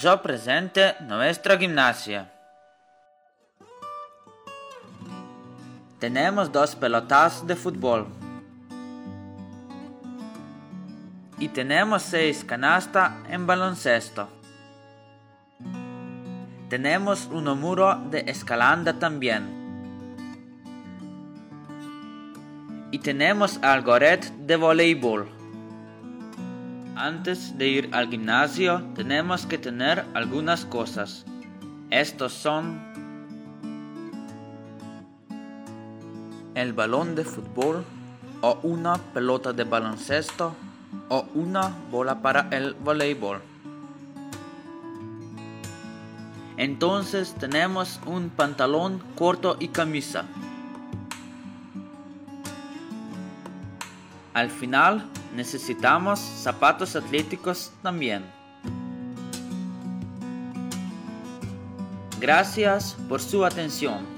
Yo presente nuestra gimnasia. Tenemos dos pelotas de fútbol. Y tenemos seis canastas en baloncesto. Tenemos un muro de escalanda también. Y tenemos algo red de voleibol. Antes de ir al gimnasio tenemos que tener algunas cosas. Estos son el balón de fútbol o una pelota de baloncesto o una bola para el voleibol. Entonces tenemos un pantalón corto y camisa. Al final necesitamos zapatos atléticos también. Gracias por su atención.